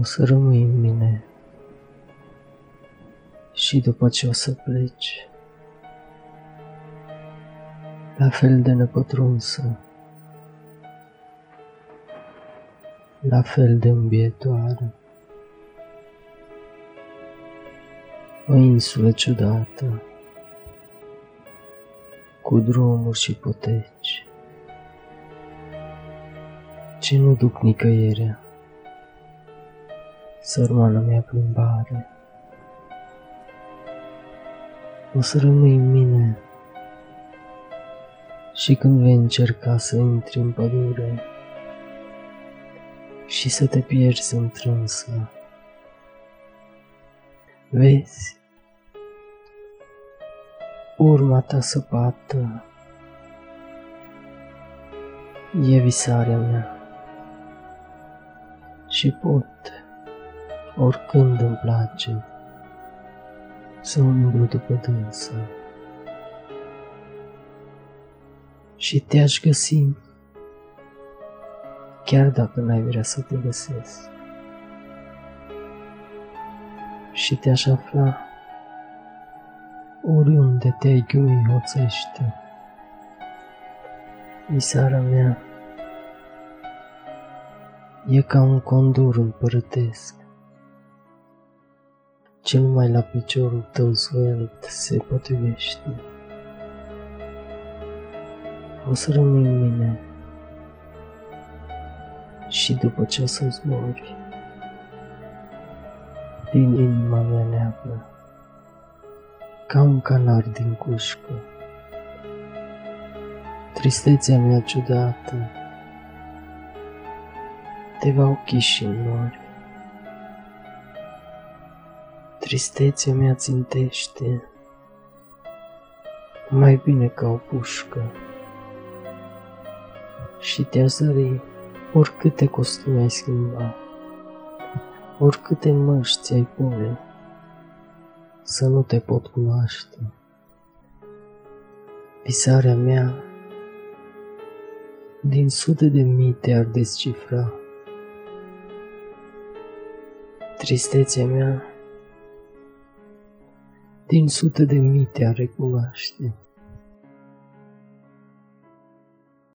o să rămâi în mine și după ce o să pleci, la fel de nepătrunsă, la fel de îmbietoare. O insulă ciudată, cu drumuri și poteci, ce nu duc nicăierea, sărmana mea plimbare. O să rămâi în mine și când vei încerca să intri în pădure și să te pierzi întrânsă, vezi urma ta săpată e visarea mea și pot, oricând îmi place, să umblu după dânsă. Și te-aș găsi, chiar dacă n-ai vrea să te găsesc. Și te-aș afla oriunde te-ai gâi hoțește. Visara mea e ca un condur împărătesc ce numai la piciorul tău zvelt se potrivește. O să rămâi în mine și după ce o să zbori din inima mea neagră, ca un canar din cușcă. Tristețea mea ciudată te va ochi și în nori. Tristețea mea țintește mai bine ca o pușcă și te-a zări oricâte costume ai schimba, oricâte măști ai pune, să nu te pot cunoaște. Visarea mea din sute de mii te-ar descifra. Tristețea mea din sute de mii te-ar recunoaște.